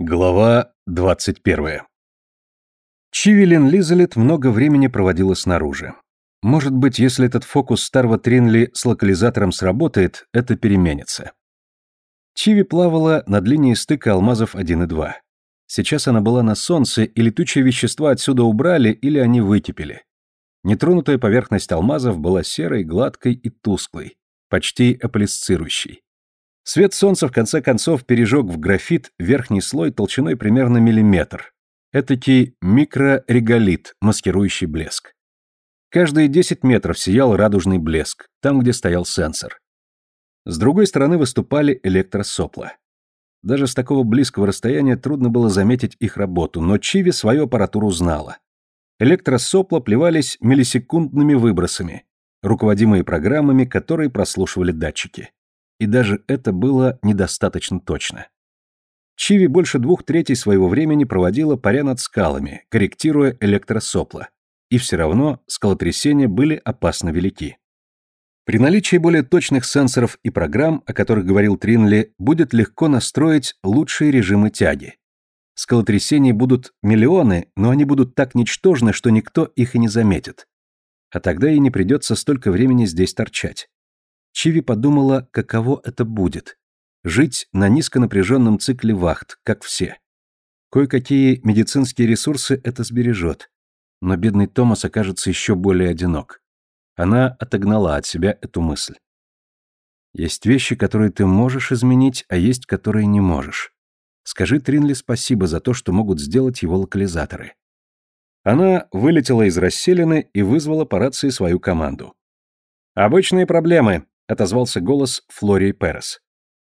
Глава 21. Чивилин Лизалет много времени проводила снаружи. Может быть, если этот фокус старого Тринли с локализатором сработает, это переменится. Чиви плавала над линией стыка алмазов 1 и 2. Сейчас она была на солнце, и летучие вещества отсюда убрали или они выкипели. Нетронутая поверхность алмазов была серой, гладкой и тусклой, почти аполисцирующей. Свет солнца в конце концов пережег в графит верхний слой толщиной примерно миллиметр. Этакий микрореголит, маскирующий блеск. Каждые 10 метров сиял радужный блеск, там, где стоял сенсор. С другой стороны выступали электросопла. Даже с такого близкого расстояния трудно было заметить их работу, но Чиви свою аппаратуру знала. Электросопла плевались миллисекундными выбросами, руководимые программами, которые прослушивали датчики и даже это было недостаточно точно. Чиви больше двух третей своего времени проводила паря над скалами, корректируя электросопла, и все равно скалотрясения были опасно велики. При наличии более точных сенсоров и программ, о которых говорил Тринли, будет легко настроить лучшие режимы тяги. Скалотрясений будут миллионы, но они будут так ничтожны, что никто их и не заметит. А тогда и не придется столько времени здесь торчать. Чиви подумала, каково это будет. Жить на низконапряженном цикле вахт, как все. Кое-какие медицинские ресурсы это сбережет. Но бедный Томас окажется еще более одинок. Она отогнала от себя эту мысль. Есть вещи, которые ты можешь изменить, а есть, которые не можешь. Скажи Тринли спасибо за то, что могут сделать его локализаторы. Она вылетела из расселины и вызвала по рации свою команду. «Обычные проблемы», — отозвался голос Флории Перес.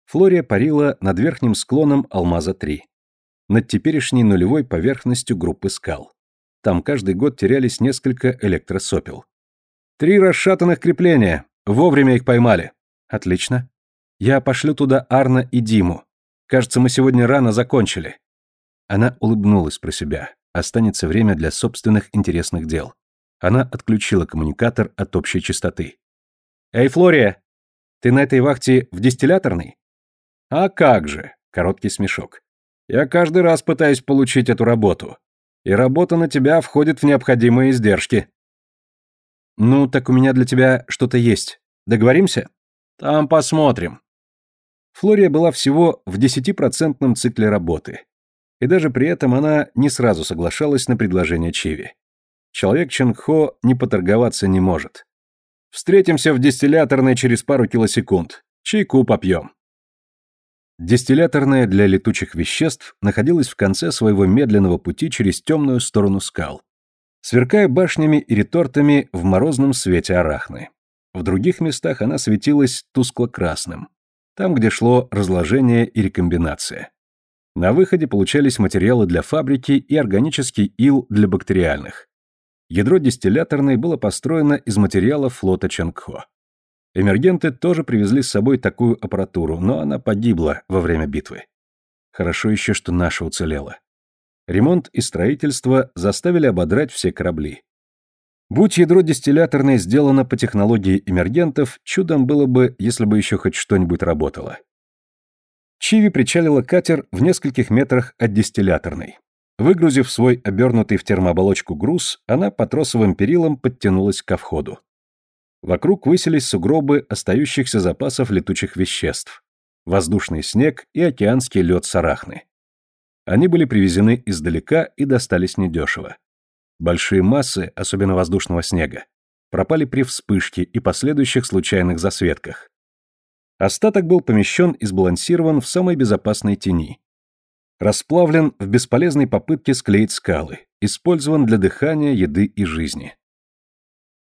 Флория парила над верхним склоном Алмаза-3. Над теперешней нулевой поверхностью группы скал. Там каждый год терялись несколько электросопел. «Три расшатанных крепления. Вовремя их поймали». «Отлично. Я пошлю туда Арна и Диму. Кажется, мы сегодня рано закончили». Она улыбнулась про себя. Останется время для собственных интересных дел. Она отключила коммуникатор от общей частоты. «Эй, Флория, ты на этой вахте в дистилляторной?» «А как же!» — короткий смешок. «Я каждый раз пытаюсь получить эту работу. И работа на тебя входит в необходимые издержки». «Ну, так у меня для тебя что-то есть. Договоримся?» «Там посмотрим». Флория была всего в десятипроцентном цикле работы. И даже при этом она не сразу соглашалась на предложение Чиви. Человек Ченгхо не поторговаться не может. Встретимся в дистилляторной через пару килосекунд. Чайку попьем. Дистилляторная для летучих веществ находилась в конце своего медленного пути через темную сторону скал, сверкая башнями и ретортами в морозном свете арахны. В других местах она светилась тускло-красным, там, где шло разложение и рекомбинация. На выходе получались материалы для фабрики и органический ил для бактериальных. Ядро дистилляторной было построено из материалов флота Чангхо. Эмергенты тоже привезли с собой такую аппаратуру, но она погибла во время битвы. Хорошо еще, что наша уцелела. Ремонт и строительство заставили ободрать все корабли. Будь ядро дистилляторной сделано по технологии эмергентов, чудом было бы, если бы еще хоть что-нибудь работало. Чиви причалила катер в нескольких метрах от дистилляторной. Выгрузив свой обернутый в термооболочку груз, она по тросовым перилам подтянулась ко входу. Вокруг высились сугробы остающихся запасов летучих веществ, воздушный снег и океанский лед сарахны. Они были привезены издалека и достались недешево. Большие массы, особенно воздушного снега, пропали при вспышке и последующих случайных засветках. Остаток был помещен и сбалансирован в самой безопасной тени, расплавлен в бесполезной попытке склеить скалы, использован для дыхания, еды и жизни.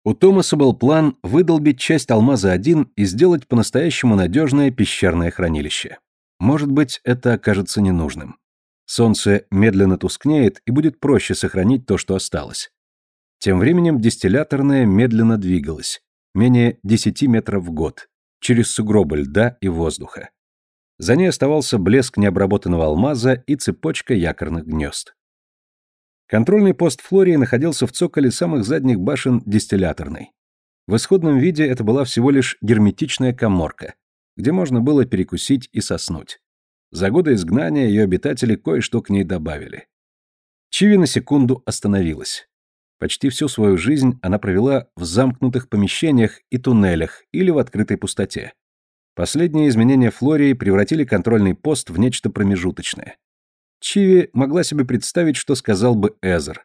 У Томаса был план выдолбить часть алмаза-1 и сделать по-настоящему надежное пещерное хранилище. Может быть, это окажется ненужным. Солнце медленно тускнеет, и будет проще сохранить то, что осталось. Тем временем дистилляторная медленно двигалась, менее 10 метров в год, через сугробы льда и воздуха. За ней оставался блеск необработанного алмаза и цепочка якорных гнезд. Контрольный пост Флории находился в цоколе самых задних башен дистилляторной. В исходном виде это была всего лишь герметичная коморка, где можно было перекусить и соснуть. За годы изгнания ее обитатели кое-что к ней добавили. Чиви на секунду остановилась. Почти всю свою жизнь она провела в замкнутых помещениях и туннелях или в открытой пустоте. Последние изменения Флории превратили контрольный пост в нечто промежуточное. Чиви могла себе представить, что сказал бы Эзер.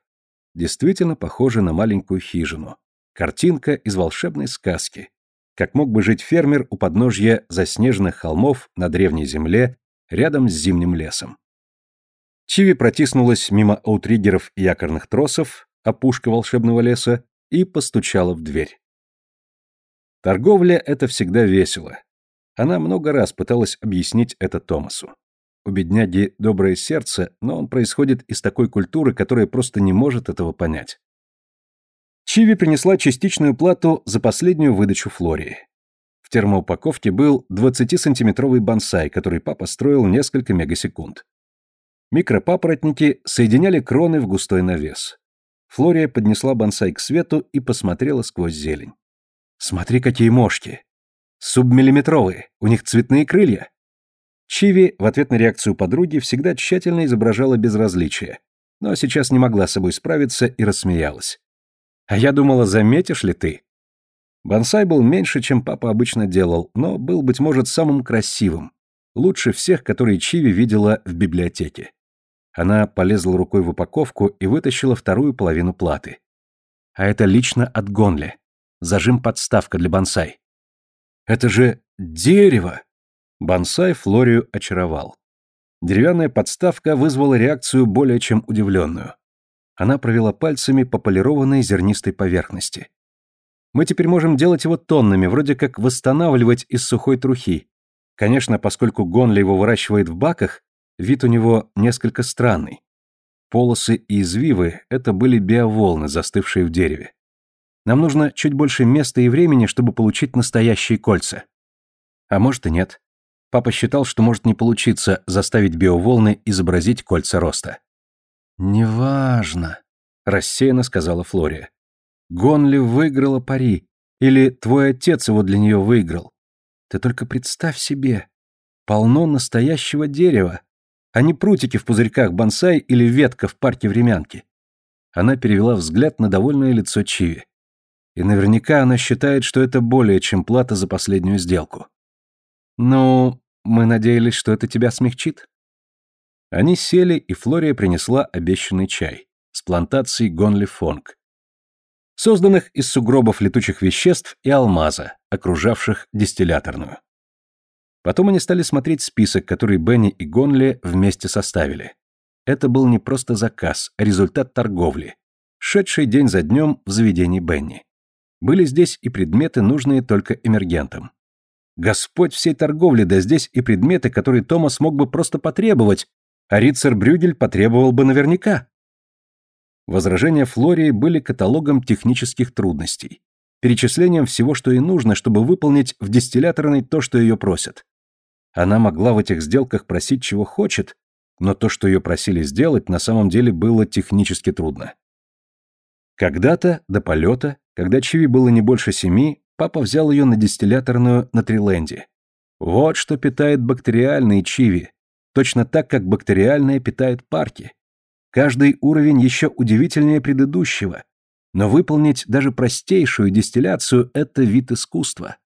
Действительно похоже на маленькую хижину. Картинка из волшебной сказки. Как мог бы жить фермер у подножья заснеженных холмов на древней земле рядом с зимним лесом. Чиви протиснулась мимо аутриггеров и якорных тросов, опушка волшебного леса, и постучала в дверь. Торговля — это всегда весело. Она много раз пыталась объяснить это Томасу. У бедняги доброе сердце, но он происходит из такой культуры, которая просто не может этого понять. Чиви принесла частичную плату за последнюю выдачу Флории. В термоупаковке был 20-сантиметровый бонсай, который папа строил несколько мегасекунд. Микропапоротники соединяли кроны в густой навес. Флория поднесла бонсай к свету и посмотрела сквозь зелень. «Смотри, какие мошки! Субмиллиметровые, у них цветные крылья!» Чиви в ответ на реакцию подруги всегда тщательно изображала безразличие, но сейчас не могла с собой справиться и рассмеялась. «А я думала, заметишь ли ты?» Бонсай был меньше, чем папа обычно делал, но был, быть может, самым красивым, лучше всех, которые Чиви видела в библиотеке. Она полезла рукой в упаковку и вытащила вторую половину платы. А это лично от Гонли. Зажим-подставка для бонсай. Это же дерево! Бонсай Флорию очаровал. Деревянная подставка вызвала реакцию более чем удивленную. Она провела пальцами по полированной зернистой поверхности. Мы теперь можем делать его тоннами, вроде как восстанавливать из сухой трухи. Конечно, поскольку Гонли его выращивает в баках, Вид у него несколько странный. Полосы и извивы — это были биоволны, застывшие в дереве. Нам нужно чуть больше места и времени, чтобы получить настоящие кольца. А может и нет. Папа считал, что может не получиться заставить биоволны изобразить кольца роста. «Неважно», — рассеянно сказала Флория. «Гонли выиграла пари, или твой отец его для нее выиграл. Ты только представь себе, полно настоящего дерева, а не прутики в пузырьках бонсай или ветка в парке времянки. Она перевела взгляд на довольное лицо Чиви. И наверняка она считает, что это более чем плата за последнюю сделку. Ну, мы надеялись, что это тебя смягчит. Они сели, и Флория принесла обещанный чай с плантацией Гонли Фонг, созданных из сугробов летучих веществ и алмаза, окружавших дистилляторную. Потом они стали смотреть список, который Бенни и Гонли вместе составили. Это был не просто заказ, а результат торговли, шедший день за днем в заведении Бенни. Были здесь и предметы, нужные только эмергентам. Господь всей торговли, да здесь и предметы, которые Томас мог бы просто потребовать, а Рицер Брюгель потребовал бы наверняка. Возражения Флории были каталогом технических трудностей, перечислением всего, что ей нужно, чтобы выполнить в дистилляторной то, что ее просят. Она могла в этих сделках просить чего хочет, но то, что ее просили сделать, на самом деле было технически трудно. Когда-то, до полета, когда Чиви было не больше семи, папа взял ее на дистилляторную на Триленде. Вот что питает бактериальные Чиви, точно так, как бактериальные питает парки. Каждый уровень еще удивительнее предыдущего, но выполнить даже простейшую дистилляцию – это вид искусства.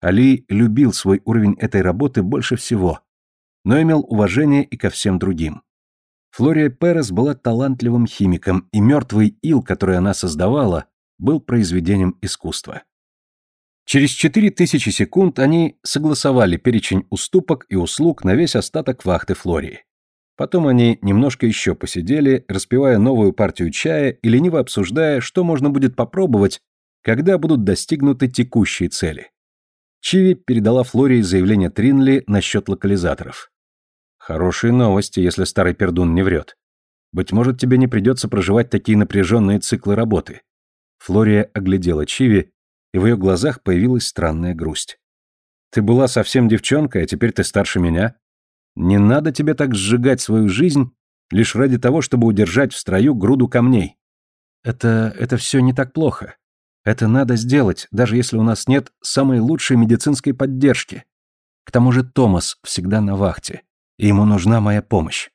Али любил свой уровень этой работы больше всего, но имел уважение и ко всем другим. Флория Перес была талантливым химиком, и мертвый ил, который она создавала, был произведением искусства. Через 4000 секунд они согласовали перечень уступок и услуг на весь остаток вахты Флории. Потом они немножко еще посидели, распивая новую партию чая и лениво обсуждая, что можно будет попробовать, когда будут достигнуты текущие цели. Чиви передала Флории заявление Тринли насчет локализаторов. Хорошие новости, если старый пердун не врет. Быть может, тебе не придется проживать такие напряженные циклы работы. Флория оглядела Чиви, и в ее глазах появилась странная грусть. Ты была совсем девчонкой, а теперь ты старше меня. Не надо тебе так сжигать свою жизнь лишь ради того, чтобы удержать в строю груду камней. Это... это все не так плохо. Это надо сделать, даже если у нас нет самой лучшей медицинской поддержки. К тому же Томас всегда на вахте. И ему нужна моя помощь.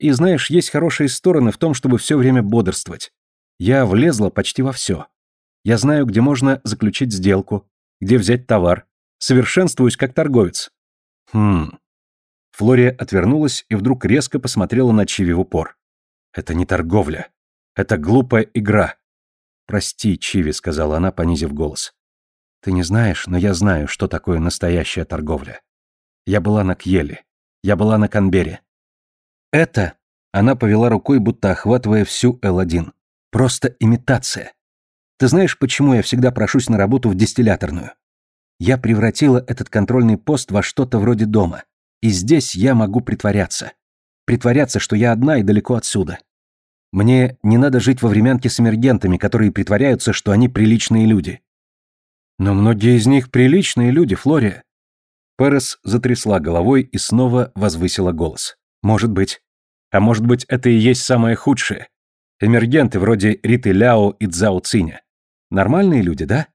И знаешь, есть хорошие стороны в том, чтобы все время бодрствовать. Я влезла почти во все. Я знаю, где можно заключить сделку, где взять товар. Совершенствуюсь как торговец. Хм. Флория отвернулась и вдруг резко посмотрела на Чиви в упор. Это не торговля. Это глупая игра. Прости, Чиви, сказала она, понизив голос. Ты не знаешь, но я знаю, что такое настоящая торговля. Я была на Кьеле. Я была на Канбере. Это, она повела рукой, будто охватывая всю Л1. Просто имитация. Ты знаешь, почему я всегда прошусь на работу в дистилляторную? Я превратила этот контрольный пост во что-то вроде дома. И здесь я могу притворяться. Притворяться, что я одна и далеко отсюда. Мне не надо жить во времянке с эмергентами, которые притворяются, что они приличные люди. Но многие из них приличные люди, Флория. Перес затрясла головой и снова возвысила голос. Может быть. А может быть, это и есть самое худшее. Эмергенты вроде Риты Ляо и Цзао Циня. Нормальные люди, да?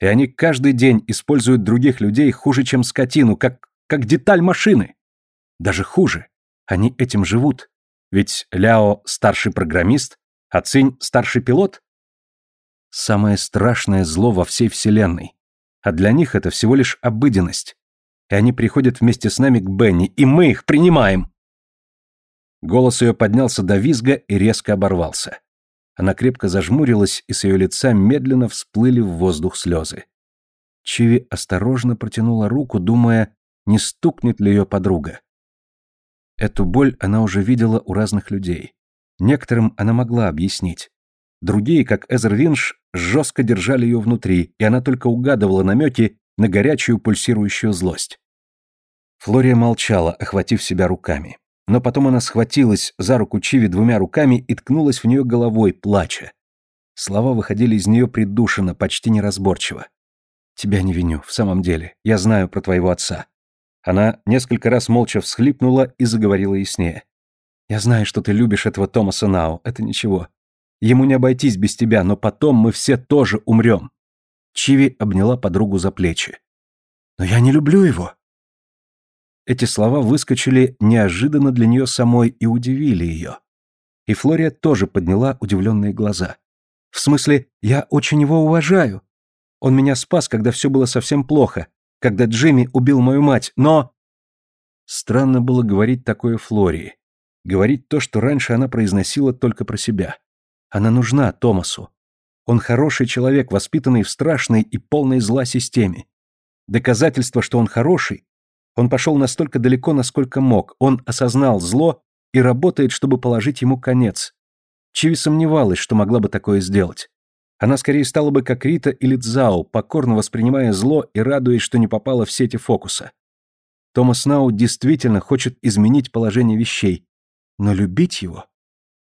И они каждый день используют других людей хуже, чем скотину, как, как деталь машины. Даже хуже. Они этим живут. Ведь Ляо – старший программист, а Цинь – старший пилот. Самое страшное зло во всей Вселенной. А для них это всего лишь обыденность. И они приходят вместе с нами к Бенни, и мы их принимаем. Голос ее поднялся до визга и резко оборвался. Она крепко зажмурилась, и с ее лица медленно всплыли в воздух слезы. Чиви осторожно протянула руку, думая, не стукнет ли ее подруга. Эту боль она уже видела у разных людей. Некоторым она могла объяснить. Другие, как Эзер Винш, жестко держали ее внутри, и она только угадывала намеки на горячую пульсирующую злость. Флория молчала, охватив себя руками но потом она схватилась за руку Чиви двумя руками и ткнулась в нее головой, плача. Слова выходили из нее придушенно, почти неразборчиво. «Тебя не виню, в самом деле. Я знаю про твоего отца». Она несколько раз молча всхлипнула и заговорила яснее. «Я знаю, что ты любишь этого Томаса Нау, это ничего. Ему не обойтись без тебя, но потом мы все тоже умрем». Чиви обняла подругу за плечи. «Но я не люблю его», эти слова выскочили неожиданно для нее самой и удивили ее. И Флория тоже подняла удивленные глаза. «В смысле, я очень его уважаю. Он меня спас, когда все было совсем плохо, когда Джимми убил мою мать, но...» Странно было говорить такое Флории. Говорить то, что раньше она произносила только про себя. Она нужна Томасу. Он хороший человек, воспитанный в страшной и полной зла системе. Доказательство, что он хороший, он пошел настолько далеко, насколько мог. Он осознал зло и работает, чтобы положить ему конец. Чиви сомневалась, что могла бы такое сделать. Она скорее стала бы как Рита или Цзао, покорно воспринимая зло и радуясь, что не попала в сети фокуса. Томас Нау действительно хочет изменить положение вещей, но любить его?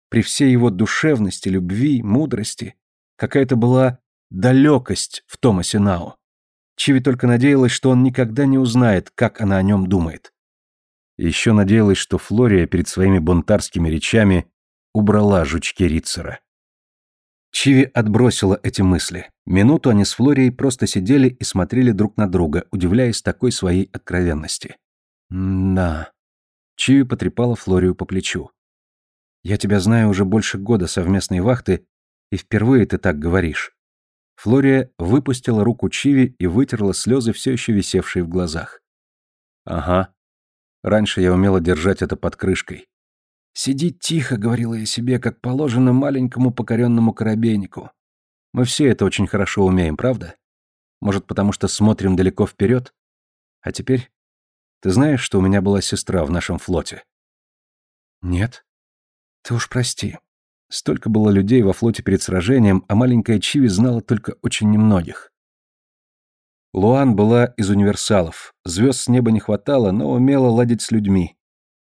При всей его душевности, любви, мудрости, какая-то была далекость в Томасе Нау. Чиви только надеялась, что он никогда не узнает, как она о нем думает. Еще надеялась, что Флория перед своими бунтарскими речами убрала жучки Рицера. Чиви отбросила эти мысли. Минуту они с Флорией просто сидели и смотрели друг на друга, удивляясь такой своей откровенности. «Да». Чиви потрепала Флорию по плечу. «Я тебя знаю уже больше года совместной вахты, и впервые ты так говоришь. Флория выпустила руку Чиви и вытерла слезы, все еще висевшие в глазах. «Ага. Раньше я умела держать это под крышкой. «Сиди тихо», — говорила я себе, как положено маленькому покоренному коробейнику. Мы все это очень хорошо умеем, правда? Может, потому что смотрим далеко вперед? А теперь... Ты знаешь, что у меня была сестра в нашем флоте? Нет. Ты уж прости. Столько было людей во флоте перед сражением, а маленькая Чиви знала только очень немногих. Луан была из универсалов. Звезд с неба не хватало, но умела ладить с людьми.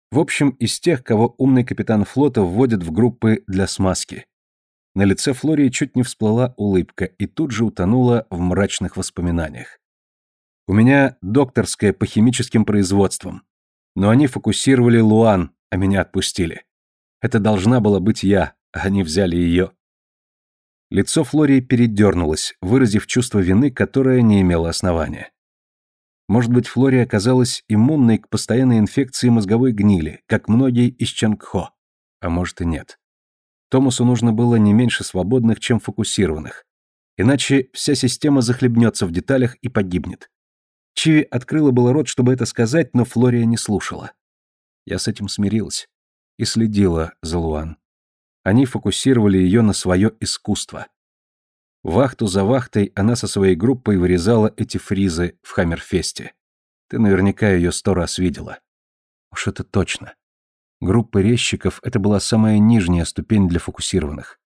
В общем, из тех, кого умный капитан флота вводит в группы для смазки. На лице Флории чуть не всплыла улыбка и тут же утонула в мрачных воспоминаниях. У меня докторская по химическим производствам. Но они фокусировали Луан, а меня отпустили. Это должна была быть я, они взяли ее. Лицо Флории передернулось, выразив чувство вины, которое не имело основания. Может быть, Флория оказалась иммунной к постоянной инфекции мозговой гнили, как многие из Чангхо. А может и нет. Томасу нужно было не меньше свободных, чем фокусированных. Иначе вся система захлебнется в деталях и погибнет. Чиви открыла было рот, чтобы это сказать, но Флория не слушала. Я с этим смирилась и следила за Луан. Они фокусировали ее на свое искусство. Вахту за вахтой она со своей группой вырезала эти фризы в Хаммерфесте. Ты наверняка ее сто раз видела. Уж это точно. Группа резчиков — это была самая нижняя ступень для фокусированных.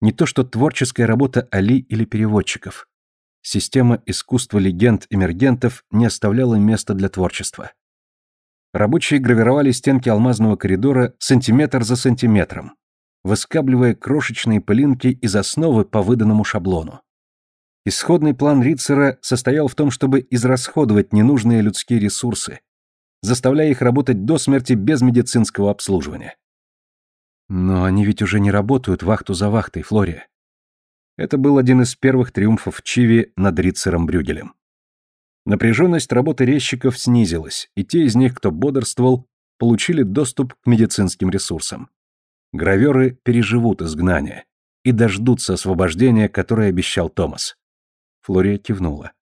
Не то что творческая работа Али или переводчиков. Система искусства легенд-эмергентов не оставляла места для творчества. Рабочие гравировали стенки алмазного коридора сантиметр за сантиметром, выскабливая крошечные пылинки из основы по выданному шаблону. Исходный план Рицера состоял в том, чтобы израсходовать ненужные людские ресурсы, заставляя их работать до смерти без медицинского обслуживания. Но они ведь уже не работают вахту за вахтой, Флория. Это был один из первых триумфов Чиви над Рицером Брюгелем. Напряженность работы резчиков снизилась, и те из них, кто бодрствовал, получили доступ к медицинским ресурсам. Граверы переживут изгнание и дождутся освобождения, которое обещал Томас. Флория кивнула.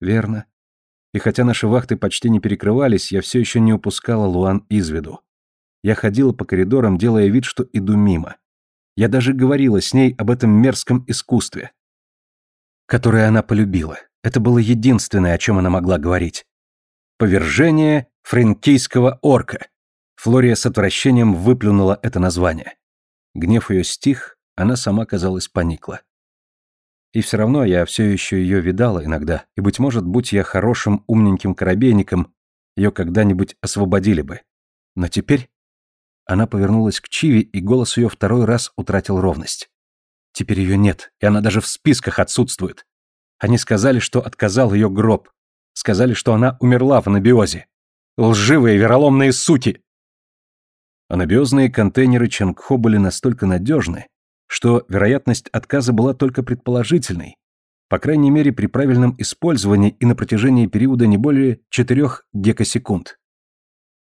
Верно. И хотя наши вахты почти не перекрывались, я все еще не упускала Луан из виду. Я ходила по коридорам, делая вид, что иду мимо. Я даже говорила с ней об этом мерзком искусстве, которое она полюбила. Это было единственное, о чем она могла говорить. Повержение френкийского орка. Флория с отвращением выплюнула это название. Гнев ее стих, она сама, казалось, поникла. И все равно я все еще ее видала иногда, и, быть может, будь я хорошим умненьким корабейником, ее когда-нибудь освободили бы. Но теперь... Она повернулась к Чиви, и голос ее второй раз утратил ровность. Теперь ее нет, и она даже в списках отсутствует. Они сказали, что отказал ее гроб. Сказали, что она умерла в анабиозе. Лживые вероломные сути! Анабиозные контейнеры Чангхо были настолько надежны, что вероятность отказа была только предположительной, по крайней мере при правильном использовании и на протяжении периода не более 4 гекосекунд.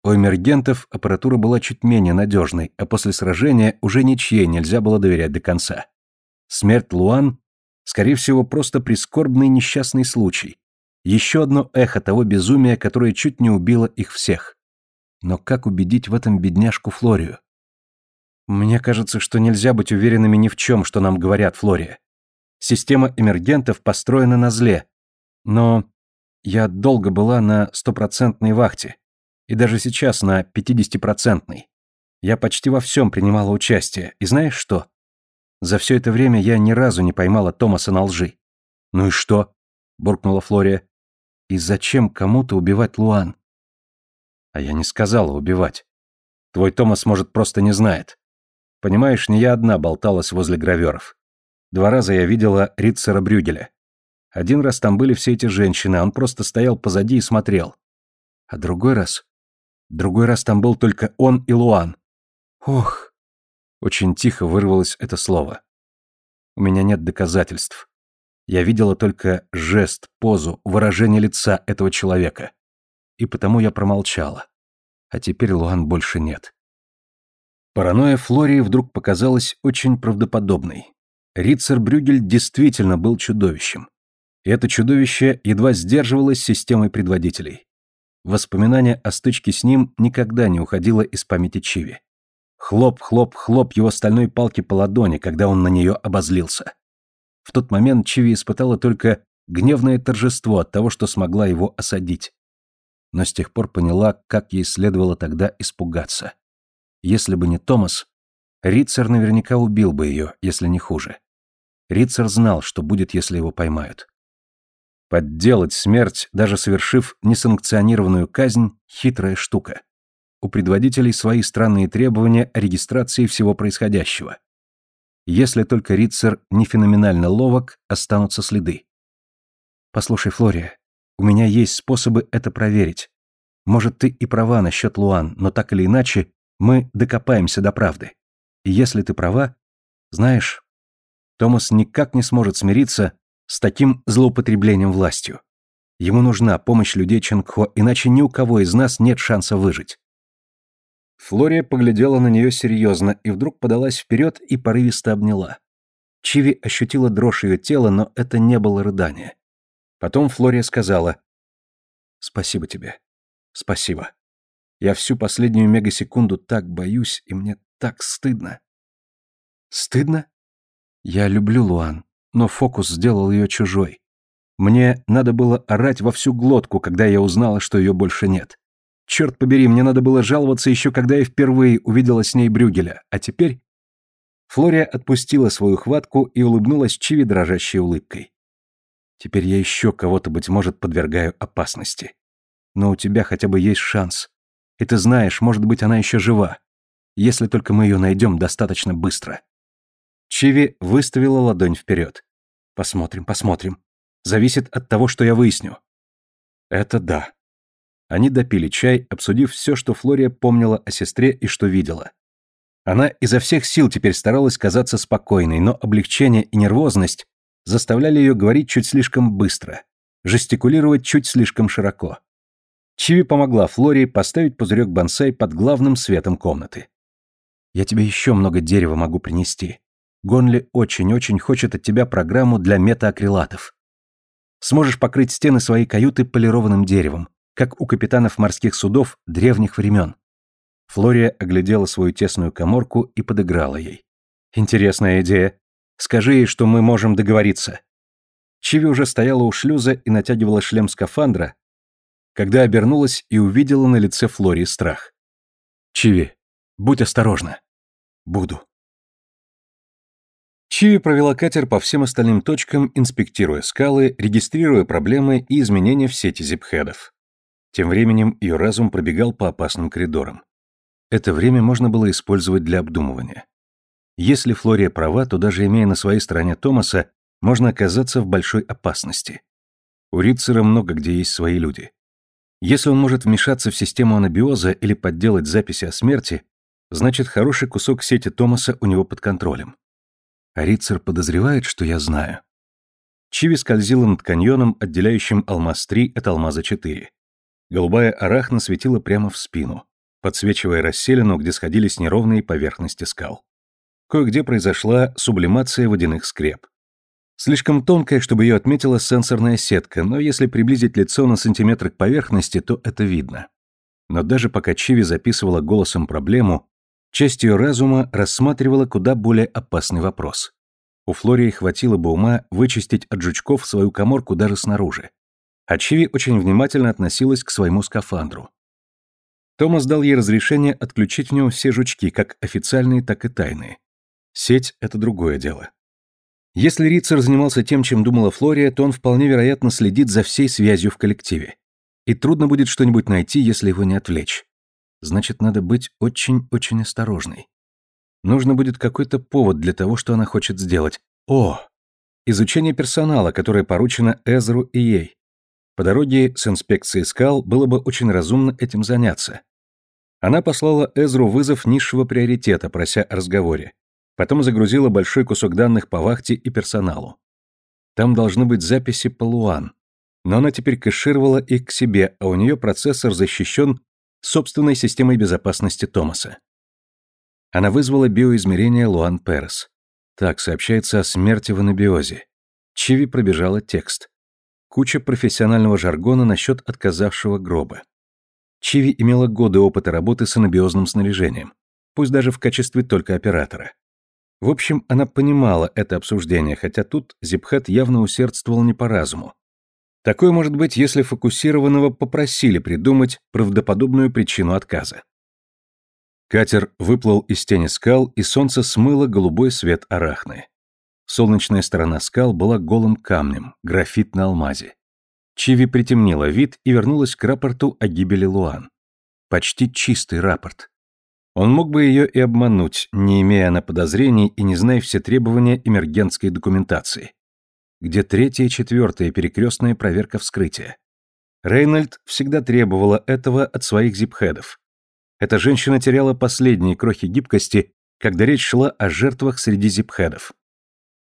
У эмергентов аппаратура была чуть менее надежной, а после сражения уже ничьей нельзя было доверять до конца. Смерть Луан, скорее всего, просто прискорбный несчастный случай. Еще одно эхо того безумия, которое чуть не убило их всех. Но как убедить в этом бедняжку Флорию? Мне кажется, что нельзя быть уверенными ни в чем, что нам говорят, Флория. Система эмергентов построена на зле. Но я долго была на стопроцентной вахте. И даже сейчас на пятидесятипроцентной. Я почти во всем принимала участие. И знаешь что? За все это время я ни разу не поймала Томаса на лжи. «Ну и что?» – буркнула Флория. «И зачем кому-то убивать Луан? А я не сказала убивать. Твой Томас, может, просто не знает. Понимаешь, не я одна болталась возле граверов. Два раза я видела Ритцера Брюгеля. Один раз там были все эти женщины, а он просто стоял позади и смотрел. А другой раз... Другой раз там был только он и Луан. Ох! Очень тихо вырвалось это слово. У меня нет доказательств. Я видела только жест, позу, выражение лица этого человека и потому я промолчала. А теперь Луан больше нет. Паранойя Флории вдруг показалась очень правдоподобной. Рицер Брюгель действительно был чудовищем. И это чудовище едва сдерживалось системой предводителей. Воспоминание о стычке с ним никогда не уходило из памяти Чиви. Хлоп, хлоп, хлоп его стальной палки по ладони, когда он на нее обозлился. В тот момент Чиви испытала только гневное торжество от того, что смогла его осадить но с тех пор поняла, как ей следовало тогда испугаться. Если бы не Томас, Рицер наверняка убил бы ее, если не хуже. Рицер знал, что будет, если его поймают. Подделать смерть, даже совершив несанкционированную казнь, хитрая штука. У предводителей свои странные требования о регистрации всего происходящего. Если только Рицер не феноменально ловок, останутся следы. «Послушай, Флория, у меня есть способы это проверить. Может, ты и права насчет Луан, но так или иначе мы докопаемся до правды. И если ты права, знаешь, Томас никак не сможет смириться с таким злоупотреблением властью. Ему нужна помощь людей Ченгхо, иначе ни у кого из нас нет шанса выжить. Флория поглядела на нее серьезно и вдруг подалась вперед и порывисто обняла. Чиви ощутила дрожь ее тела, но это не было рыдание. Потом Флория сказала «Спасибо тебе. Спасибо. Я всю последнюю мегасекунду так боюсь, и мне так стыдно». «Стыдно?» «Я люблю Луан, но фокус сделал ее чужой. Мне надо было орать во всю глотку, когда я узнала, что ее больше нет. Черт побери, мне надо было жаловаться еще, когда я впервые увидела с ней Брюгеля, а теперь Флория отпустила свою хватку и улыбнулась Чиви дрожащей улыбкой. «Теперь я еще кого-то, быть может, подвергаю опасности. Но у тебя хотя бы есть шанс. И ты знаешь, может быть, она еще жива. Если только мы ее найдем достаточно быстро». Чиви выставила ладонь вперед. «Посмотрим, посмотрим. Зависит от того, что я выясню». «Это да». Они допили чай, обсудив все, что Флория помнила о сестре и что видела. Она изо всех сил теперь старалась казаться спокойной, но облегчение и нервозность заставляли ее говорить чуть слишком быстро, жестикулировать чуть слишком широко. Чиви помогла Флории поставить пузырек бонсай под главным светом комнаты. «Я тебе еще много дерева могу принести. Гонли очень-очень хочет от тебя программу для метаакрилатов. Сможешь покрыть стены своей каюты полированным деревом, как у капитанов морских судов древних времен. Флория оглядела свою тесную коморку и подыграла ей. «Интересная идея. Скажи ей, что мы можем договориться». Чиви уже стояла у шлюза и натягивала шлем скафандра, когда обернулась и увидела на лице Флории страх. «Чиви, будь осторожна». «Буду». Чиви провела катер по всем остальным точкам, инспектируя скалы, регистрируя проблемы и изменения в сети зипхедов. Тем временем ее разум пробегал по опасным коридорам. Это время можно было использовать для обдумывания. Если Флория права, то даже имея на своей стороне Томаса, можно оказаться в большой опасности. У Ритцера много где есть свои люди. Если он может вмешаться в систему анабиоза или подделать записи о смерти, значит хороший кусок сети Томаса у него под контролем. А Ритцер подозревает, что я знаю. Чиви скользила над каньоном, отделяющим Алмаз-3 от Алмаза-4. Голубая арахна светила прямо в спину подсвечивая расселину, где сходились неровные поверхности скал. Кое-где произошла сублимация водяных скреп. Слишком тонкая, чтобы ее отметила сенсорная сетка, но если приблизить лицо на сантиметр к поверхности, то это видно. Но даже пока Чиви записывала голосом проблему, часть ее разума рассматривала куда более опасный вопрос. У Флории хватило бы ума вычистить от жучков свою коморку даже снаружи. А Чиви очень внимательно относилась к своему скафандру. Томас дал ей разрешение отключить в нем все жучки, как официальные, так и тайные. Сеть — это другое дело. Если Рицер занимался тем, чем думала Флория, то он вполне вероятно следит за всей связью в коллективе. И трудно будет что-нибудь найти, если его не отвлечь. Значит, надо быть очень-очень осторожной. Нужно будет какой-то повод для того, что она хочет сделать. О! Изучение персонала, которое поручено Эзру и ей. По дороге с инспекцией скал было бы очень разумно этим заняться. Она послала Эзру вызов низшего приоритета, прося о разговоре. Потом загрузила большой кусок данных по вахте и персоналу. Там должны быть записи по Луан. Но она теперь кэшировала их к себе, а у нее процессор защищен собственной системой безопасности Томаса. Она вызвала биоизмерение Луан Перес. Так сообщается о смерти в анабиозе. Чиви пробежала текст. Куча профессионального жаргона насчет отказавшего гроба. Чиви имела годы опыта работы с анабиозным снаряжением, пусть даже в качестве только оператора. В общем, она понимала это обсуждение, хотя тут Зипхет явно усердствовал не по разуму. Такое может быть, если фокусированного попросили придумать правдоподобную причину отказа. Катер выплыл из тени скал, и солнце смыло голубой свет арахны. Солнечная сторона скал была голым камнем, графит на алмазе. Чиви притемнила вид и вернулась к рапорту о гибели Луан. Почти чистый рапорт. Он мог бы ее и обмануть, не имея на подозрений и не зная все требования эмергентской документации. Где третья и четвертая перекрестная проверка вскрытия. Рейнольд всегда требовала этого от своих зипхедов. Эта женщина теряла последние крохи гибкости, когда речь шла о жертвах среди зипхедов.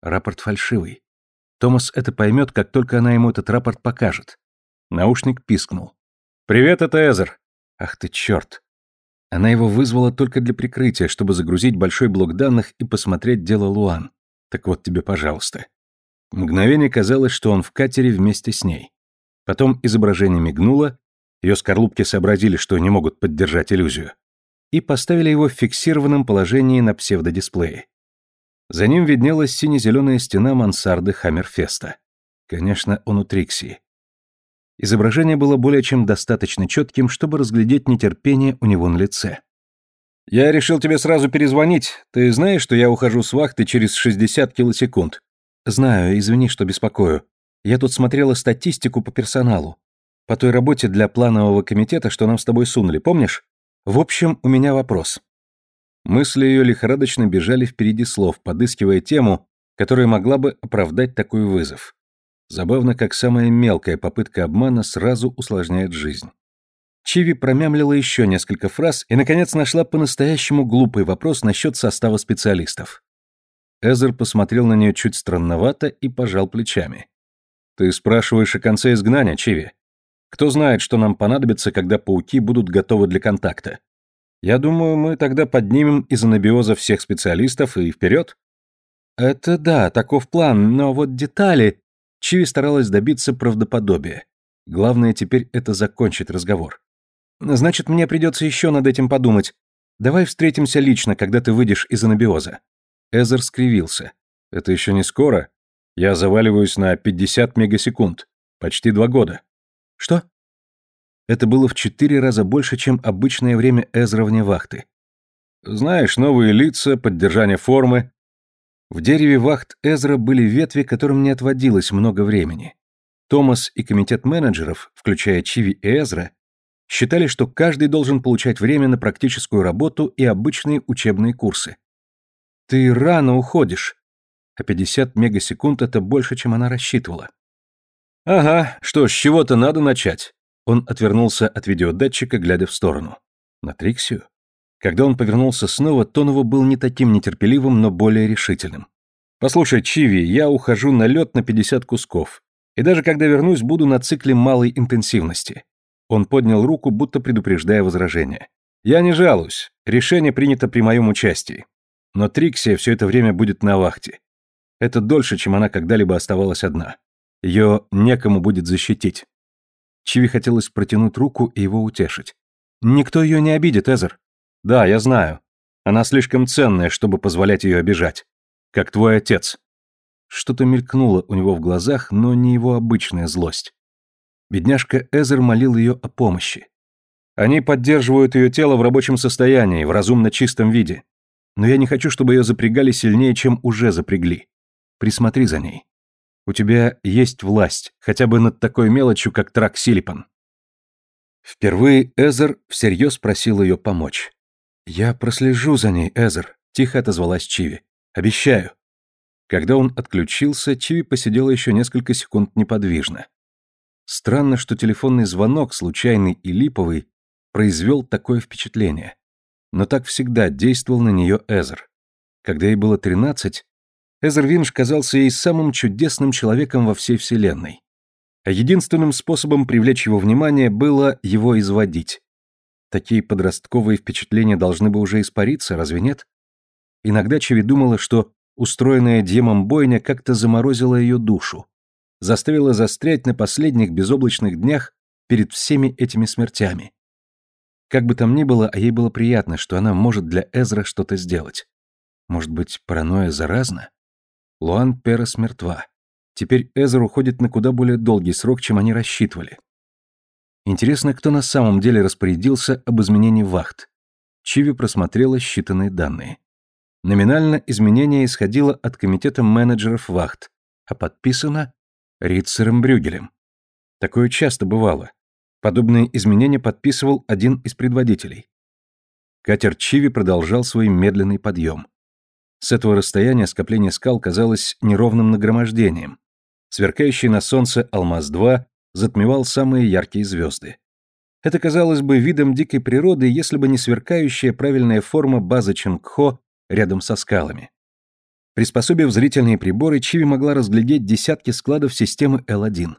Рапорт фальшивый. Томас это поймет, как только она ему этот рапорт покажет. Наушник пискнул. «Привет, это Эзер!» «Ах ты черт!» Она его вызвала только для прикрытия, чтобы загрузить большой блок данных и посмотреть дело Луан. Так вот тебе, пожалуйста. Мгновение казалось, что он в катере вместе с ней. Потом изображение мигнуло, ее скорлупки сообразили, что не могут поддержать иллюзию, и поставили его в фиксированном положении на псевдодисплее. За ним виднелась сине-зеленая стена мансарды Хаммерфеста. Конечно, он у Трикси. Изображение было более чем достаточно четким, чтобы разглядеть нетерпение у него на лице. «Я решил тебе сразу перезвонить. Ты знаешь, что я ухожу с вахты через 60 килосекунд?» «Знаю, извини, что беспокою. Я тут смотрела статистику по персоналу. По той работе для планового комитета, что нам с тобой сунули, помнишь? В общем, у меня вопрос». Мысли ее лихорадочно бежали впереди слов, подыскивая тему, которая могла бы оправдать такой вызов. Забавно, как самая мелкая попытка обмана сразу усложняет жизнь. Чиви промямлила еще несколько фраз и, наконец, нашла по-настоящему глупый вопрос насчет состава специалистов. Эзер посмотрел на нее чуть странновато и пожал плечами. «Ты спрашиваешь о конце изгнания, Чиви? Кто знает, что нам понадобится, когда пауки будут готовы для контакта? Я думаю, мы тогда поднимем из анабиоза всех специалистов и вперед?» «Это да, таков план, но вот детали...» Чиви старалась добиться правдоподобия. Главное теперь это закончить разговор. Значит, мне придется еще над этим подумать. Давай встретимся лично, когда ты выйдешь из анабиоза. Эзер скривился. Это еще не скоро. Я заваливаюсь на 50 мегасекунд. Почти два года. Что? Это было в четыре раза больше, чем обычное время Эзра вне вахты. Знаешь, новые лица, поддержание формы. В дереве вахт Эзра были ветви, которым не отводилось много времени. Томас и комитет менеджеров, включая Чиви и Эзра, считали, что каждый должен получать время на практическую работу и обычные учебные курсы. Ты рано уходишь. А 50 мегасекунд — это больше, чем она рассчитывала. Ага, что ж, с чего-то надо начать. Он отвернулся от видеодатчика, глядя в сторону. На Триксию? Когда он повернулся снова, тон его был не таким нетерпеливым, но более решительным. «Послушай, Чиви, я ухожу на лед на 50 кусков. И даже когда вернусь, буду на цикле малой интенсивности». Он поднял руку, будто предупреждая возражение. «Я не жалуюсь. Решение принято при моем участии. Но Триксия все это время будет на вахте. Это дольше, чем она когда-либо оставалась одна. Ее некому будет защитить». Чиви хотелось протянуть руку и его утешить. «Никто ее не обидит, Эзер. Да, я знаю. Она слишком ценная, чтобы позволять ее обижать. Как твой отец. Что-то мелькнуло у него в глазах, но не его обычная злость. Бедняжка Эзер молил ее о помощи. Они поддерживают ее тело в рабочем состоянии, в разумно чистом виде. Но я не хочу, чтобы ее запрягали сильнее, чем уже запрягли. Присмотри за ней. У тебя есть власть, хотя бы над такой мелочью, как трак Силипан. Впервые Эзер всерьез просил ее помочь. «Я прослежу за ней, Эзер», — тихо отозвалась Чиви. «Обещаю». Когда он отключился, Чиви посидела еще несколько секунд неподвижно. Странно, что телефонный звонок, случайный и липовый, произвел такое впечатление. Но так всегда действовал на нее Эзер. Когда ей было тринадцать, Эзер Винш казался ей самым чудесным человеком во всей вселенной. А единственным способом привлечь его внимание было его изводить. Такие подростковые впечатления должны бы уже испариться, разве нет? Иногда Чеви думала, что устроенная Демом бойня как-то заморозила ее душу, заставила застрять на последних безоблачных днях перед всеми этими смертями. Как бы там ни было, а ей было приятно, что она может для Эзра что-то сделать. Может быть, паранойя заразна? Луан Перес мертва. Теперь Эзер уходит на куда более долгий срок, чем они рассчитывали. Интересно, кто на самом деле распорядился об изменении вахт. Чиви просмотрела считанные данные. Номинально изменение исходило от комитета менеджеров вахт, а подписано Ритцером Брюгелем. Такое часто бывало. Подобные изменения подписывал один из предводителей. Катер Чиви продолжал свой медленный подъем. С этого расстояния скопление скал казалось неровным нагромождением. Сверкающий на солнце Алмаз-2 затмевал самые яркие звезды. Это казалось бы видом дикой природы, если бы не сверкающая правильная форма базы Чангхо рядом со скалами. Приспособив зрительные приборы, Чиви могла разглядеть десятки складов системы Л1.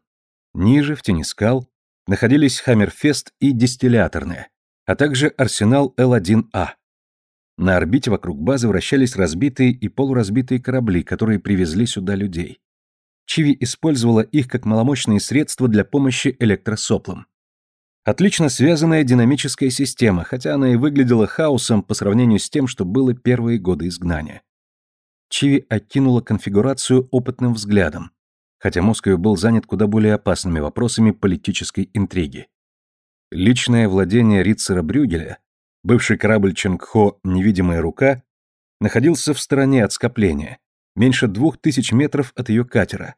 Ниже, в тени скал, находились Хаммерфест и Дистилляторная, а также арсенал Л-1А. На орбите вокруг базы вращались разбитые и полуразбитые корабли, которые привезли сюда людей. Чиви использовала их как маломощные средства для помощи электросоплам. Отлично связанная динамическая система, хотя она и выглядела хаосом по сравнению с тем, что было первые годы изгнания. Чиви окинула конфигурацию опытным взглядом, хотя мозг ее был занят куда более опасными вопросами политической интриги. Личное владение Рицера Брюгеля, бывший корабль Чонгхо «Невидимая рука», находился в стороне от скопления, меньше двух тысяч метров от ее катера.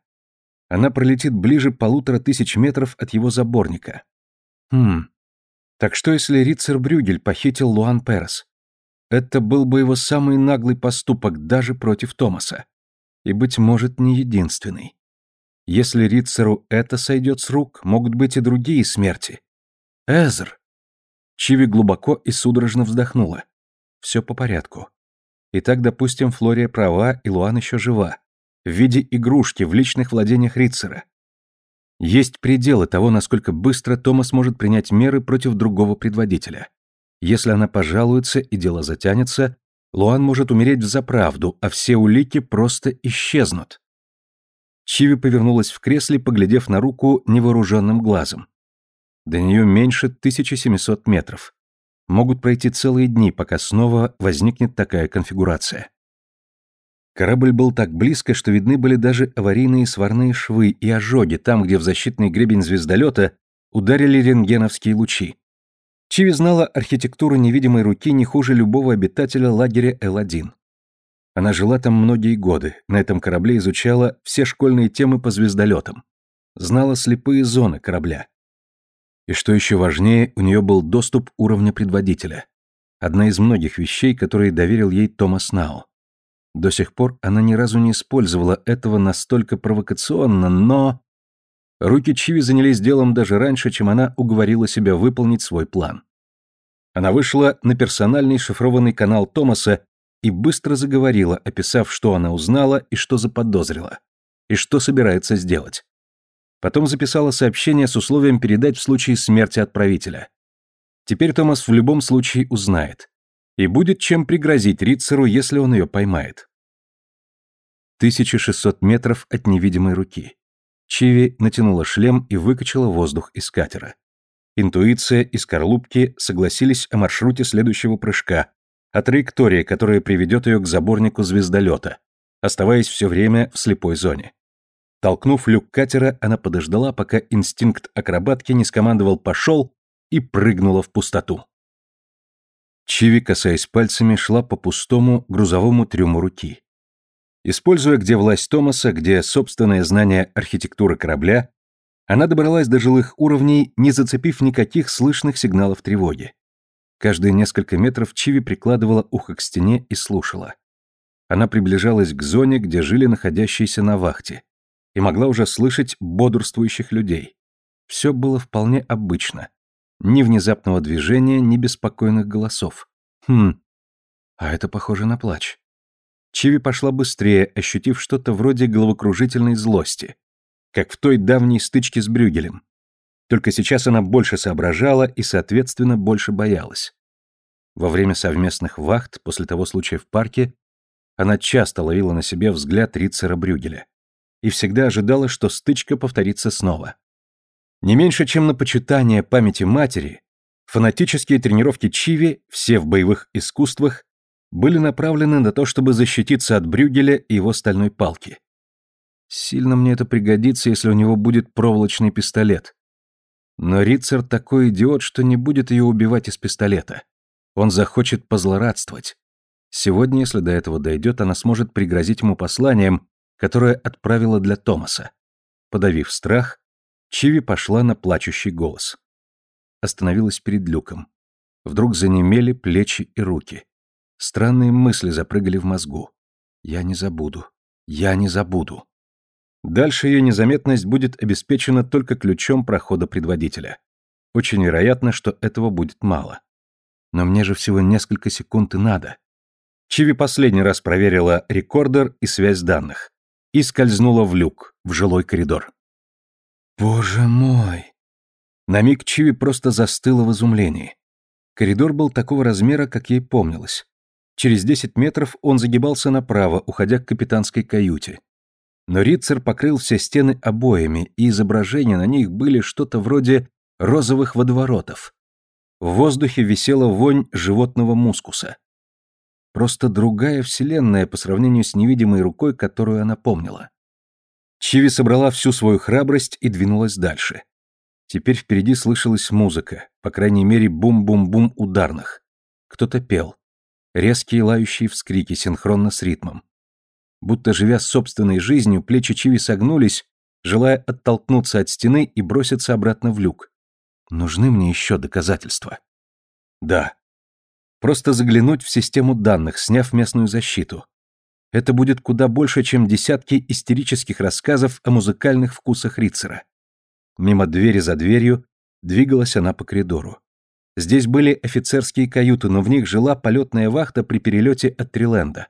Она пролетит ближе полутора тысяч метров от его заборника. Хм. Так что если Рицер Брюгель похитил Луан Перес? Это был бы его самый наглый поступок даже против Томаса. И, быть может, не единственный. Если Рицеру это сойдет с рук, могут быть и другие смерти. Эзер! Чиви глубоко и судорожно вздохнула. Все по порядку. Итак, допустим, Флория права, и Луан еще жива. В виде игрушки в личных владениях Рицера. Есть пределы того, насколько быстро Томас может принять меры против другого предводителя. Если она пожалуется и дело затянется, Луан может умереть взаправду, а все улики просто исчезнут. Чиви повернулась в кресле, поглядев на руку невооруженным глазом. До нее меньше 1700 метров. Могут пройти целые дни, пока снова возникнет такая конфигурация. Корабль был так близко, что видны были даже аварийные сварные швы и ожоги там, где в защитный гребень звездолета ударили рентгеновские лучи. Чиви знала архитектуру невидимой руки не хуже любого обитателя лагеря Л-1. Она жила там многие годы, на этом корабле изучала все школьные темы по звездолетам. Знала слепые зоны корабля. И что еще важнее, у нее был доступ уровня предводителя. Одна из многих вещей, которые доверил ей Томас Нау. До сих пор она ни разу не использовала этого настолько провокационно, но... Руки Чиви занялись делом даже раньше, чем она уговорила себя выполнить свой план. Она вышла на персональный шифрованный канал Томаса и быстро заговорила, описав, что она узнала и что заподозрила, и что собирается сделать. Потом записала сообщение с условием передать в случае смерти отправителя. Теперь Томас в любом случае узнает. И будет чем пригрозить Рицеру, если он ее поймает. 1600 метров от невидимой руки. Чиви натянула шлем и выкачала воздух из катера. Интуиция и скорлупки согласились о маршруте следующего прыжка, о траектории, которая приведет ее к заборнику звездолета, оставаясь все время в слепой зоне. Толкнув люк катера, она подождала, пока инстинкт акробатки не скомандовал «пошел» и прыгнула в пустоту. Чиви, касаясь пальцами, шла по пустому грузовому трюму руки. Используя где власть Томаса, где собственное знание архитектуры корабля, она добралась до жилых уровней, не зацепив никаких слышных сигналов тревоги. Каждые несколько метров Чиви прикладывала ухо к стене и слушала. Она приближалась к зоне, где жили находящиеся на вахте, и могла уже слышать бодрствующих людей. Все было вполне обычно. Ни внезапного движения, ни беспокойных голосов. Хм, а это похоже на плач. Чиви пошла быстрее, ощутив что-то вроде головокружительной злости, как в той давней стычке с Брюгелем. Только сейчас она больше соображала и, соответственно, больше боялась. Во время совместных вахт, после того случая в парке, она часто ловила на себе взгляд Рицера Брюгеля и всегда ожидала, что стычка повторится снова. Не меньше, чем на почитание памяти матери, фанатические тренировки Чиви, все в боевых искусствах, были направлены на то, чтобы защититься от Брюгеля и его стальной палки. Сильно мне это пригодится, если у него будет проволочный пистолет. Но Рицар такой идиот, что не будет ее убивать из пистолета. Он захочет позлорадствовать. Сегодня, если до этого дойдет, она сможет пригрозить ему посланием, которое отправила для Томаса. Подавив страх, Чиви пошла на плачущий голос. Остановилась перед люком. Вдруг занемели плечи и руки. Странные мысли запрыгали в мозгу. «Я не забуду. Я не забуду». Дальше ее незаметность будет обеспечена только ключом прохода предводителя. Очень вероятно, что этого будет мало. Но мне же всего несколько секунд и надо. Чиви последний раз проверила рекордер и связь данных. И скользнула в люк, в жилой коридор. «Боже мой!» На миг Чиви просто застыла в изумлении. Коридор был такого размера, как ей помнилось. Через 10 метров он загибался направо, уходя к капитанской каюте. Но Рицер покрыл все стены обоями, и изображения на них были что-то вроде розовых водоворотов. В воздухе висела вонь животного мускуса. Просто другая вселенная по сравнению с невидимой рукой, которую она помнила. Чиви собрала всю свою храбрость и двинулась дальше. Теперь впереди слышалась музыка, по крайней мере бум-бум-бум ударных. Кто-то пел. Резкие лающие вскрики синхронно с ритмом. Будто живя собственной жизнью, плечи Чиви согнулись, желая оттолкнуться от стены и броситься обратно в люк. Нужны мне еще доказательства. Да. Просто заглянуть в систему данных, сняв местную защиту. Это будет куда больше, чем десятки истерических рассказов о музыкальных вкусах Рицера. Мимо двери за дверью двигалась она по коридору. Здесь были офицерские каюты, но в них жила полетная вахта при перелете от Триленда.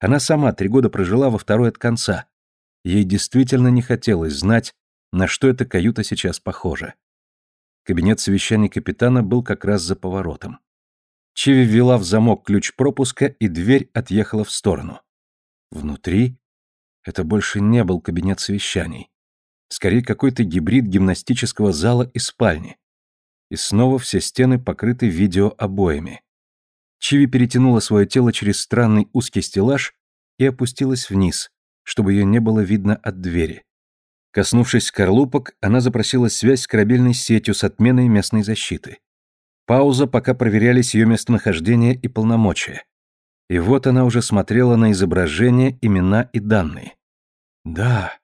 Она сама три года прожила во второй от конца. Ей действительно не хотелось знать, на что эта каюта сейчас похожа. Кабинет совещаний капитана был как раз за поворотом. Чиви ввела в замок ключ пропуска, и дверь отъехала в сторону. Внутри это больше не был кабинет совещаний. Скорее, какой-то гибрид гимнастического зала и спальни и снова все стены покрыты видеообоями. Чиви перетянула свое тело через странный узкий стеллаж и опустилась вниз, чтобы ее не было видно от двери. Коснувшись скорлупок, она запросила связь с корабельной сетью с отменой местной защиты. Пауза, пока проверялись ее местонахождение и полномочия. И вот она уже смотрела на изображения, имена и данные. Да.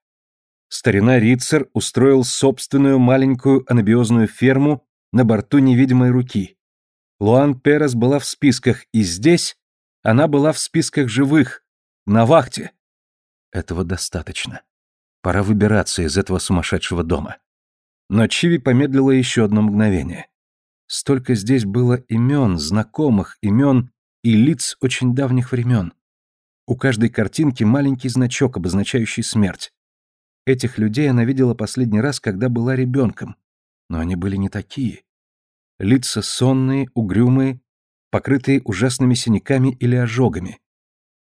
Старина Рицер устроил собственную маленькую анабиозную ферму на борту невидимой руки. Луан Перес была в списках, и здесь она была в списках живых, на вахте. Этого достаточно. Пора выбираться из этого сумасшедшего дома. Но Чиви помедлила еще одно мгновение. Столько здесь было имен, знакомых имен и лиц очень давних времен. У каждой картинки маленький значок, обозначающий смерть. Этих людей она видела последний раз, когда была ребенком, но они были не такие. Лица сонные, угрюмые, покрытые ужасными синяками или ожогами.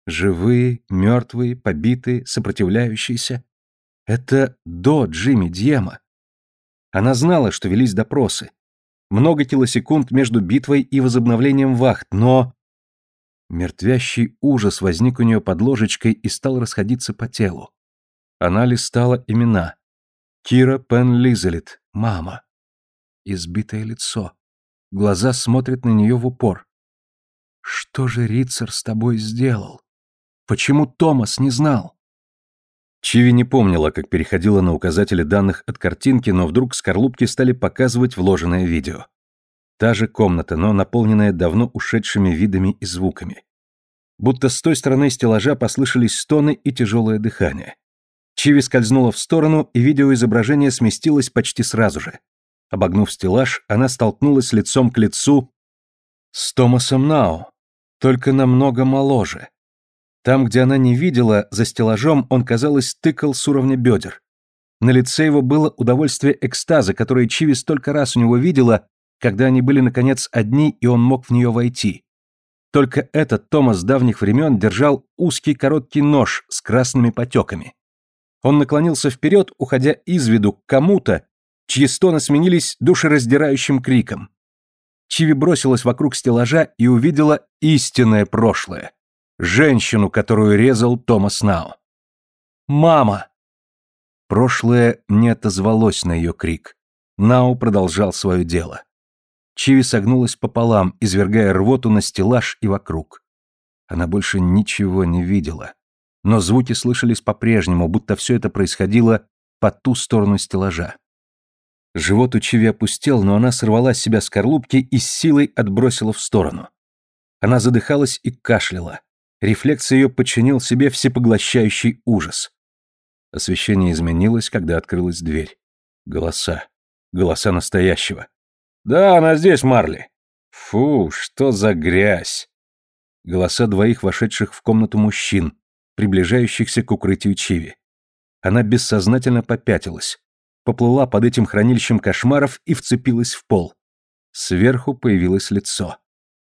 Живые, мертвые, побитые, сопротивляющиеся. Это до Джимми Дьема. Она знала, что велись допросы. Много килосекунд между битвой и возобновлением вахт, но... Мертвящий ужас возник у нее под ложечкой и стал расходиться по телу. Она листала имена. Кира Пен Лизелит, мама избитое лицо. Глаза смотрят на нее в упор. Что же Рицар с тобой сделал? Почему Томас не знал? Чиви не помнила, как переходила на указатели данных от картинки, но вдруг скорлупки стали показывать вложенное видео. Та же комната, но наполненная давно ушедшими видами и звуками. Будто с той стороны стеллажа послышались стоны и тяжелое дыхание. Чиви скользнула в сторону, и видеоизображение сместилось почти сразу же. Обогнув стеллаж, она столкнулась лицом к лицу с Томасом Нау, только намного моложе. Там, где она не видела, за стеллажом он, казалось, тыкал с уровня бедер. На лице его было удовольствие экстаза, которое Чиви столько раз у него видела, когда они были, наконец, одни, и он мог в нее войти. Только этот Томас давних времен держал узкий короткий нож с красными потеками. Он наклонился вперед, уходя из виду к кому-то, чьи стоны сменились душераздирающим криком. Чиви бросилась вокруг стеллажа и увидела истинное прошлое. Женщину, которую резал Томас Нау. «Мама!» Прошлое не отозвалось на ее крик. Нау продолжал свое дело. Чиви согнулась пополам, извергая рвоту на стеллаж и вокруг. Она больше ничего не видела. Но звуки слышались по-прежнему, будто все это происходило по ту сторону стеллажа. Живот у Чиви опустел, но она сорвала с себя скорлупки и с силой отбросила в сторону. Она задыхалась и кашляла. Рефлекс ее подчинил себе всепоглощающий ужас. Освещение изменилось, когда открылась дверь. Голоса. Голоса настоящего. «Да, она здесь, Марли!» «Фу, что за грязь!» Голоса двоих вошедших в комнату мужчин, приближающихся к укрытию Чиви. Она бессознательно попятилась. поплыла под этим хранилищем кошмаров и вцепилась в пол. Сверху появилось лицо.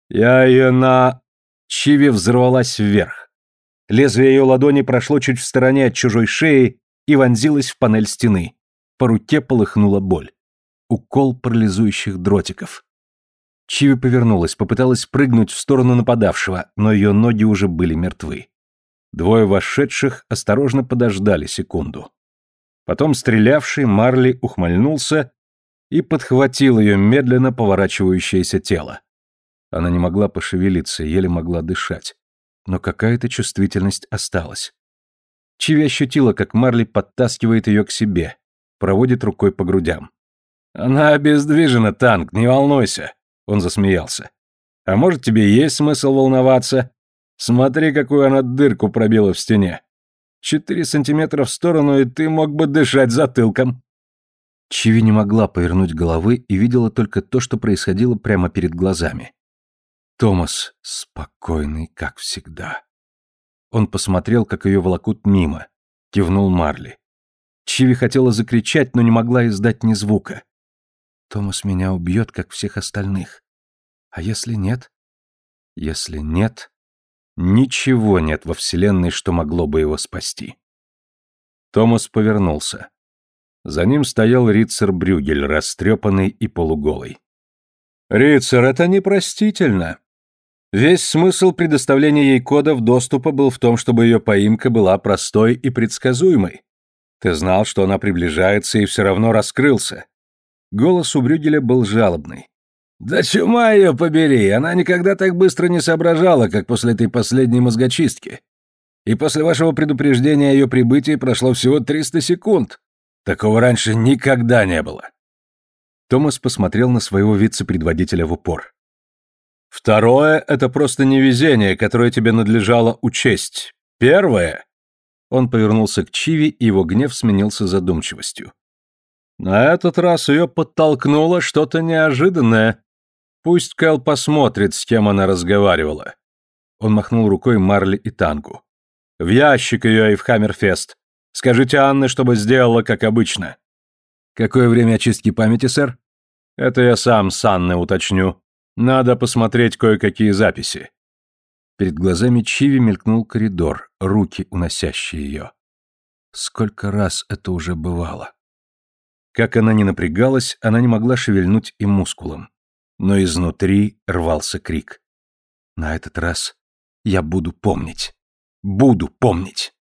«Я ее на...» Чиви взорвалась вверх. Лезвие ее ладони прошло чуть в стороне от чужой шеи и вонзилось в панель стены. По руке полыхнула боль. Укол парализующих дротиков. Чиви повернулась, попыталась прыгнуть в сторону нападавшего, но ее ноги уже были мертвы. Двое вошедших осторожно подождали секунду. Потом стрелявший Марли ухмыльнулся и подхватил ее медленно поворачивающееся тело. Она не могла пошевелиться, еле могла дышать. Но какая-то чувствительность осталась. Чиви ощутила, как Марли подтаскивает ее к себе, проводит рукой по грудям. «Она обездвижена, танк, не волнуйся», — он засмеялся. «А может, тебе есть смысл волноваться? Смотри, какую она дырку пробила в стене. Четыре сантиметра в сторону, и ты мог бы дышать затылком». Чиви не могла повернуть головы и видела только то, что происходило прямо перед глазами. Томас спокойный, как всегда. Он посмотрел, как ее волокут мимо. Кивнул Марли. Чиви хотела закричать, но не могла издать ни звука. Томас меня убьет, как всех остальных. А если нет? Если нет, ничего нет во Вселенной, что могло бы его спасти. Томас повернулся. За ним стоял Рицер Брюгель, растрепанный и полуголый. «Рицер, это непростительно. Весь смысл предоставления ей кодов доступа был в том, чтобы ее поимка была простой и предсказуемой. Ты знал, что она приближается, и все равно раскрылся. Голос у Брюгеля был жалобный. «Да чума ее побери, она никогда так быстро не соображала, как после этой последней мозгочистки. И после вашего предупреждения о ее прибытии прошло всего 300 секунд. Такого раньше никогда не было». Томас посмотрел на своего вице-предводителя в упор. «Второе — это просто невезение, которое тебе надлежало учесть. Первое...» Он повернулся к Чиви, и его гнев сменился задумчивостью. На этот раз ее подтолкнуло что-то неожиданное. Пусть Кэл посмотрит, с кем она разговаривала. Он махнул рукой Марли и Тангу. В ящик ее и в Хаммерфест. Скажите Анне, чтобы сделала, как обычно. Какое время очистки памяти, сэр? Это я сам с Анной уточню. Надо посмотреть кое-какие записи. Перед глазами Чиви мелькнул коридор, руки, уносящие ее. Сколько раз это уже бывало? Как она ни напрягалась, она не могла шевельнуть и мускулом. Но изнутри рвался крик. На этот раз я буду помнить. Буду помнить.